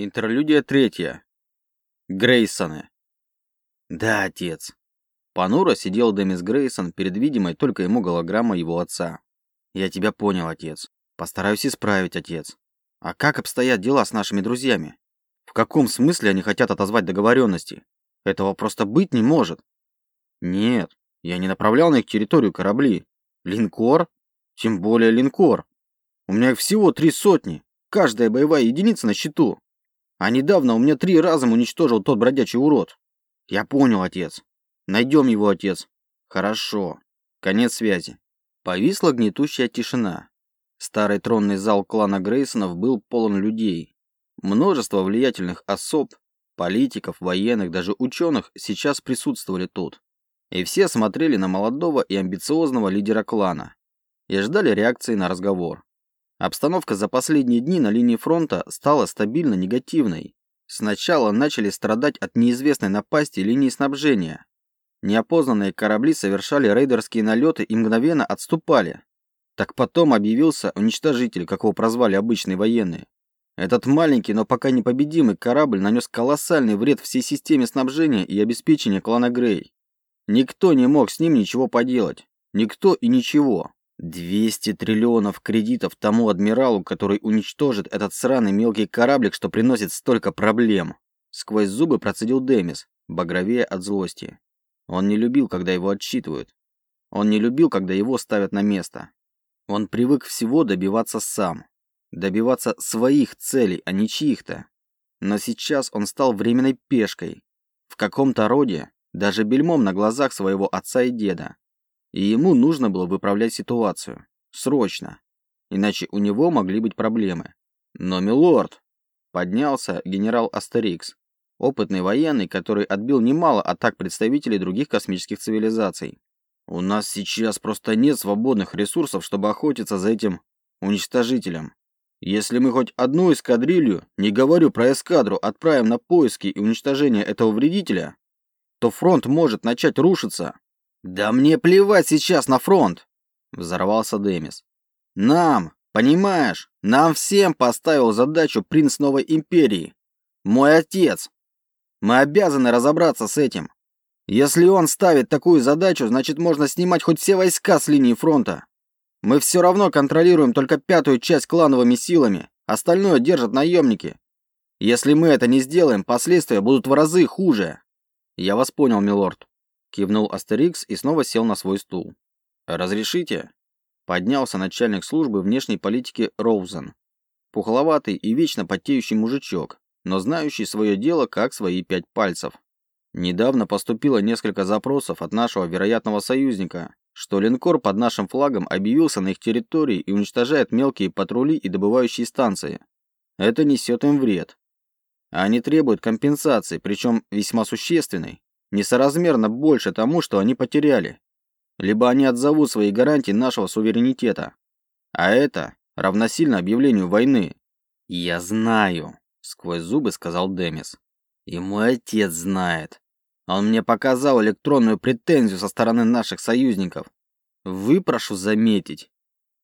Интерлюдия третья. Грейсоны. Да, отец. Понуро сидел Демис Грейсон перед видимой только ему голограммой его отца. Я тебя понял, отец. Постараюсь исправить, отец. А как обстоят дела с нашими друзьями? В каком смысле они хотят отозвать договоренности? Этого просто быть не может. Нет, я не направлял на их территорию корабли. Линкор? Тем более линкор. У меня их всего три сотни. Каждая боевая единица на счету. А недавно у меня три раза уничтожил тот бродячий урод. Я понял, отец. Найдем его, отец. Хорошо. Конец связи. Повисла гнетущая тишина. Старый тронный зал клана Грейсонов был полон людей. Множество влиятельных особ, политиков, военных, даже ученых сейчас присутствовали тут. И все смотрели на молодого и амбициозного лидера клана и ждали реакции на разговор. Обстановка за последние дни на линии фронта стала стабильно негативной. Сначала начали страдать от неизвестной напасти линии снабжения. Неопознанные корабли совершали рейдерские налеты и мгновенно отступали. Так потом объявился уничтожитель, как его прозвали обычные военные. Этот маленький, но пока непобедимый корабль нанес колоссальный вред всей системе снабжения и обеспечения клана Грей. Никто не мог с ним ничего поделать. Никто и ничего. 200 триллионов кредитов тому адмиралу, который уничтожит этот сраный мелкий кораблик, что приносит столько проблем. Сквозь зубы процедил Демис, багровее от злости. Он не любил, когда его отчитывают. Он не любил, когда его ставят на место. Он привык всего добиваться сам. Добиваться своих целей, а не чьих-то. Но сейчас он стал временной пешкой. В каком-то роде, даже бельмом на глазах своего отца и деда. И ему нужно было выправлять ситуацию. Срочно. Иначе у него могли быть проблемы. Но, милорд, поднялся генерал Астерикс, опытный военный, который отбил немало атак представителей других космических цивилизаций. У нас сейчас просто нет свободных ресурсов, чтобы охотиться за этим уничтожителем. Если мы хоть одну эскадрилью, не говорю про эскадру, отправим на поиски и уничтожение этого вредителя, то фронт может начать рушиться «Да мне плевать сейчас на фронт!» — взорвался Демис. «Нам, понимаешь, нам всем поставил задачу принц Новой Империи. Мой отец. Мы обязаны разобраться с этим. Если он ставит такую задачу, значит можно снимать хоть все войска с линии фронта. Мы все равно контролируем только пятую часть клановыми силами, остальное держат наемники. Если мы это не сделаем, последствия будут в разы хуже. Я вас понял, милорд. Кивнул Астерикс и снова сел на свой стул. «Разрешите?» Поднялся начальник службы внешней политики Роузен. Пухловатый и вечно потеющий мужичок, но знающий свое дело как свои пять пальцев. Недавно поступило несколько запросов от нашего вероятного союзника, что линкор под нашим флагом объявился на их территории и уничтожает мелкие патрули и добывающие станции. Это несет им вред. Они требуют компенсации, причем весьма существенной, несоразмерно больше тому, что они потеряли. Либо они отзовут свои гарантии нашего суверенитета. А это равносильно объявлению войны. «Я знаю», — сквозь зубы сказал Демис. «И мой отец знает. Он мне показал электронную претензию со стороны наших союзников. Вы, прошу заметить».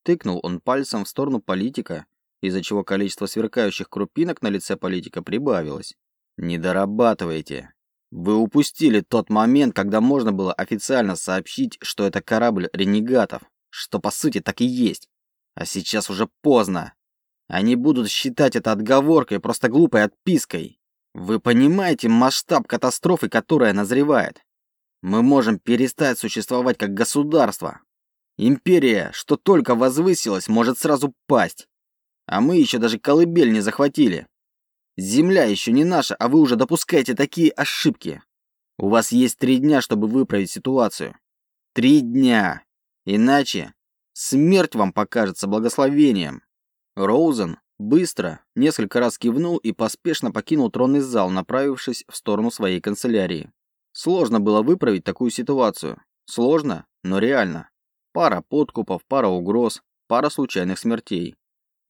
Тыкнул он пальцем в сторону политика, из-за чего количество сверкающих крупинок на лице политика прибавилось. «Не дорабатывайте. Вы упустили тот момент, когда можно было официально сообщить, что это корабль ренегатов, что по сути так и есть. А сейчас уже поздно. Они будут считать это отговоркой, просто глупой отпиской. Вы понимаете масштаб катастрофы, которая назревает? Мы можем перестать существовать как государство. Империя, что только возвысилась, может сразу пасть. А мы еще даже колыбель не захватили. Земля еще не наша, а вы уже допускаете такие ошибки. У вас есть три дня, чтобы выправить ситуацию. Три дня. Иначе смерть вам покажется благословением. Роузен быстро несколько раз кивнул и поспешно покинул тронный зал, направившись в сторону своей канцелярии. Сложно было выправить такую ситуацию. Сложно, но реально. Пара подкупов, пара угроз, пара случайных смертей.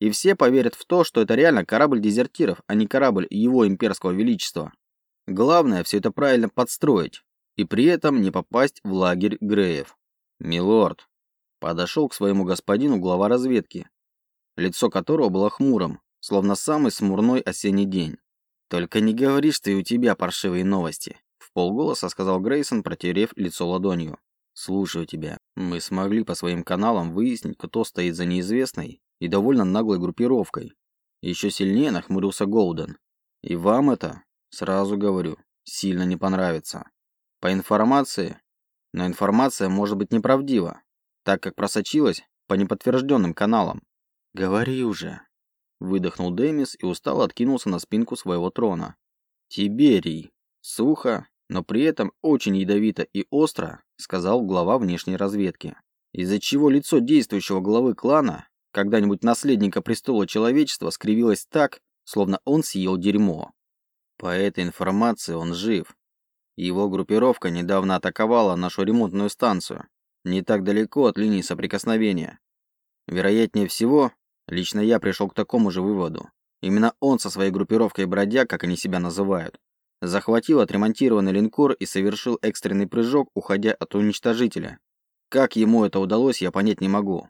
И все поверят в то, что это реально корабль дезертиров, а не корабль его имперского величества. Главное все это правильно подстроить и при этом не попасть в лагерь Греев. Милорд подошел к своему господину глава разведки, лицо которого было хмурым, словно самый смурной осенний день. Только не говори, что и у тебя паршивые новости, в полголоса сказал Грейсон, протерев лицо ладонью. Слушаю тебя. Мы смогли по своим каналам выяснить, кто стоит за неизвестной и довольно наглой группировкой. Еще сильнее нахмурился Голден. И вам это, сразу говорю, сильно не понравится. По информации, но информация может быть неправдива, так как просочилась по неподтвержденным каналам. Говори уже. Выдохнул Демис и устало откинулся на спинку своего трона. Тиберий. Сухо, но при этом очень ядовито и остро, сказал глава внешней разведки. Из-за чего лицо действующего главы клана, когда-нибудь наследника престола человечества, скривилось так, словно он съел дерьмо. По этой информации он жив. Его группировка недавно атаковала нашу ремонтную станцию, не так далеко от линии соприкосновения. Вероятнее всего, лично я пришел к такому же выводу. Именно он со своей группировкой бродяг, как они себя называют, захватил отремонтированный линкор и совершил экстренный прыжок, уходя от уничтожителя. Как ему это удалось, я понять не могу.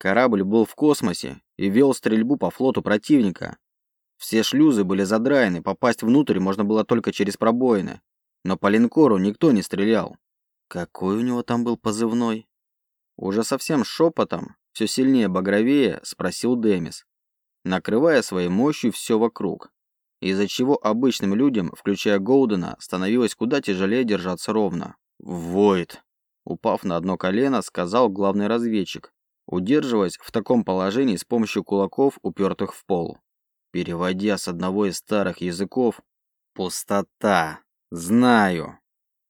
Корабль был в космосе и вел стрельбу по флоту противника. Все шлюзы были задраены, попасть внутрь можно было только через пробоины. Но по линкору никто не стрелял. Какой у него там был позывной? Уже совсем шепотом, все сильнее багровее, спросил Демис, накрывая своей мощью все вокруг из-за чего обычным людям, включая Голдена, становилось куда тяжелее держаться ровно. «Войд!» Упав на одно колено, сказал главный разведчик, удерживаясь в таком положении с помощью кулаков, упертых в пол. Переводя с одного из старых языков «Пустота! Знаю!»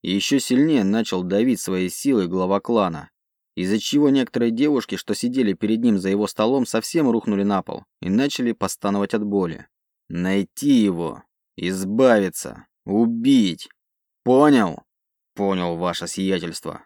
Еще сильнее начал давить своей силой глава клана, из-за чего некоторые девушки, что сидели перед ним за его столом, совсем рухнули на пол и начали постановать от боли. Найти его, избавиться, убить. Понял? Понял, ваше сиятельство.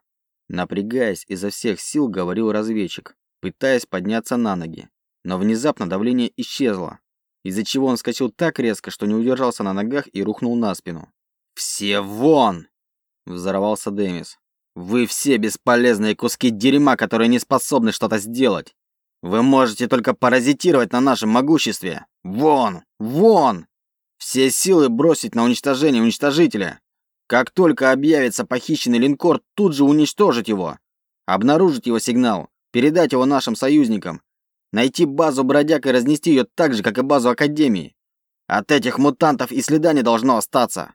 Напрягаясь изо всех сил, говорил разведчик, пытаясь подняться на ноги. Но внезапно давление исчезло, из-за чего он скачал так резко, что не удержался на ногах и рухнул на спину. «Все вон!» – взорвался Демис. «Вы все бесполезные куски дерьма, которые не способны что-то сделать. Вы можете только паразитировать на нашем могуществе. Вон! Вон! Все силы бросить на уничтожение уничтожителя. Как только объявится похищенный линкор, тут же уничтожить его. Обнаружить его сигнал, передать его нашим союзникам. Найти базу бродяг и разнести ее так же, как и базу Академии. От этих мутантов и следа не должно остаться.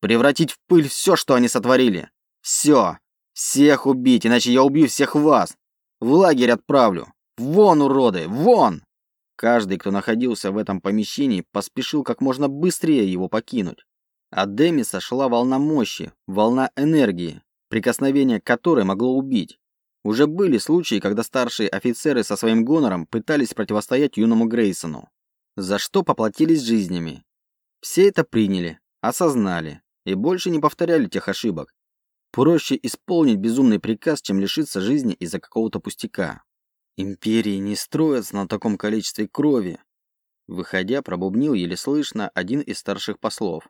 Превратить в пыль все, что они сотворили. Все. Всех убить, иначе я убью всех вас. В лагерь отправлю. Вон, уроды, вон! Каждый, кто находился в этом помещении, поспешил как можно быстрее его покинуть. От Демиса шла волна мощи, волна энергии, прикосновение к которой могло убить. Уже были случаи, когда старшие офицеры со своим гонором пытались противостоять юному Грейсону, за что поплатились жизнями. Все это приняли, осознали и больше не повторяли тех ошибок. Проще исполнить безумный приказ, чем лишиться жизни из-за какого-то пустяка. Империи не строятся на таком количестве крови. Выходя, пробубнил еле слышно один из старших послов,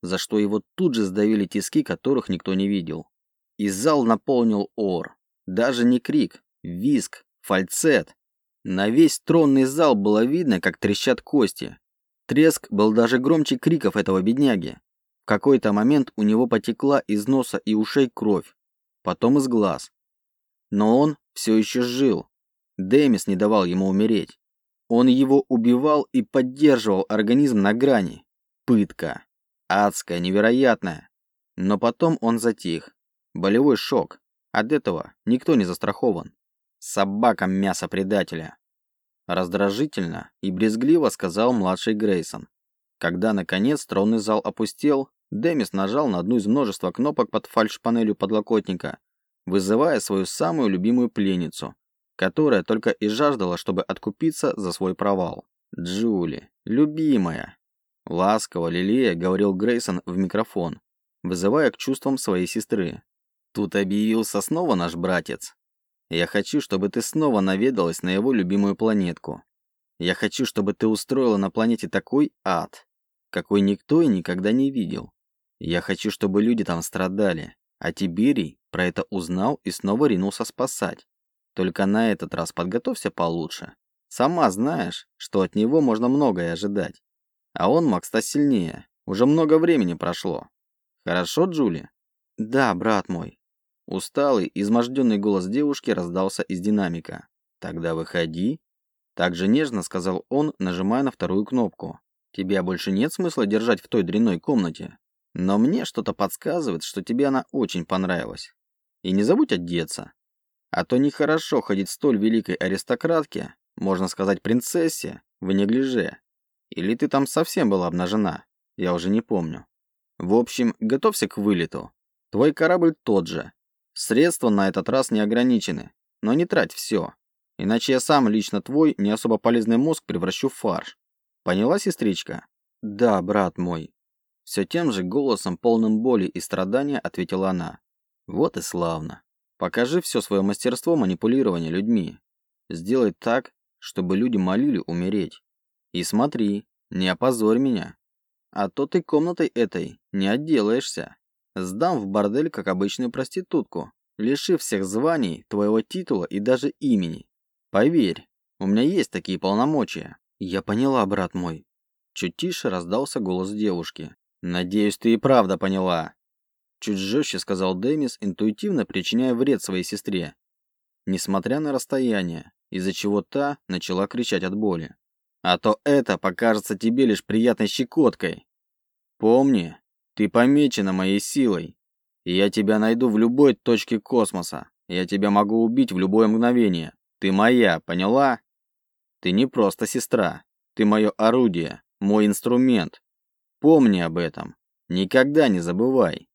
за что его тут же сдавили тиски, которых никто не видел. И зал наполнил ор. Даже не крик, визг, фальцет. На весь тронный зал было видно, как трещат кости. Треск был даже громче криков этого бедняги. В какой-то момент у него потекла из носа и ушей кровь, потом из глаз. Но он все еще жил, Демис не давал ему умереть. Он его убивал и поддерживал организм на грани. Пытка. Адская, невероятная. Но потом он затих. Болевой шок. От этого никто не застрахован. Собакам мясо предателя. Раздражительно и брезгливо сказал младший Грейсон. Когда, наконец, тронный зал опустел, Демис нажал на одну из множества кнопок под фальш-панелью подлокотника, вызывая свою самую любимую пленницу, которая только и жаждала, чтобы откупиться за свой провал. «Джули, любимая!» Ласково, лелея, говорил Грейсон в микрофон, вызывая к чувствам своей сестры. «Тут объявился снова наш братец. Я хочу, чтобы ты снова наведалась на его любимую планетку. Я хочу, чтобы ты устроила на планете такой ад, какой никто и никогда не видел. Я хочу, чтобы люди там страдали, а Тиберий про это узнал и снова ринулся спасать. Только на этот раз подготовься получше. Сама знаешь, что от него можно многое ожидать. А он мог стать сильнее. Уже много времени прошло. Хорошо, Джули? Да, брат мой. Усталый, изможденный голос девушки раздался из динамика. Тогда выходи. Так же нежно сказал он, нажимая на вторую кнопку. Тебя больше нет смысла держать в той дрянной комнате. Но мне что-то подсказывает, что тебе она очень понравилась. И не забудь одеться. А то нехорошо ходить столь великой аристократке, можно сказать принцессе, в неглиже. Или ты там совсем была обнажена? Я уже не помню. В общем, готовься к вылету. Твой корабль тот же. Средства на этот раз не ограничены, но не трать все. Иначе я сам лично твой не особо полезный мозг превращу в фарш. Поняла, сестричка? Да, брат мой. Все тем же голосом, полным боли и страдания, ответила она. Вот и славно. Покажи все свое мастерство манипулирования людьми. Сделай так, чтобы люди молили умереть. И смотри, не опозорь меня. А то ты комнатой этой не отделаешься. Сдам в бордель, как обычную проститутку, лишив всех званий, твоего титула и даже имени. Поверь, у меня есть такие полномочия. Я поняла, брат мой. Чуть тише раздался голос девушки. Надеюсь, ты и правда поняла. Чуть жестче сказал Демис, интуитивно причиняя вред своей сестре. Несмотря на расстояние, из-за чего та начала кричать от боли. А то это покажется тебе лишь приятной щекоткой. Помни, ты помечена моей силой, и я тебя найду в любой точке космоса. Я тебя могу убить в любое мгновение. Ты моя, поняла? Ты не просто сестра. Ты мое орудие, мой инструмент. Помни об этом. Никогда не забывай.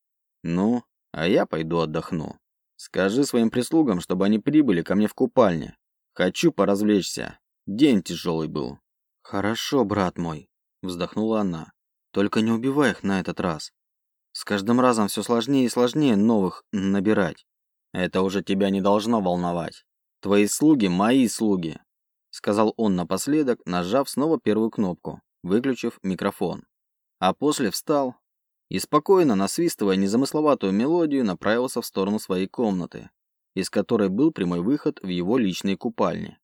Ну, а я пойду отдохну. Скажи своим прислугам, чтобы они прибыли ко мне в купальне. Хочу поразвлечься. День тяжелый был. «Хорошо, брат мой», — вздохнула она. «Только не убивай их на этот раз. С каждым разом все сложнее и сложнее новых набирать». «Это уже тебя не должно волновать. Твои слуги — мои слуги», — сказал он напоследок, нажав снова первую кнопку, выключив микрофон. А после встал и, спокойно насвистывая незамысловатую мелодию, направился в сторону своей комнаты, из которой был прямой выход в его личные купальни.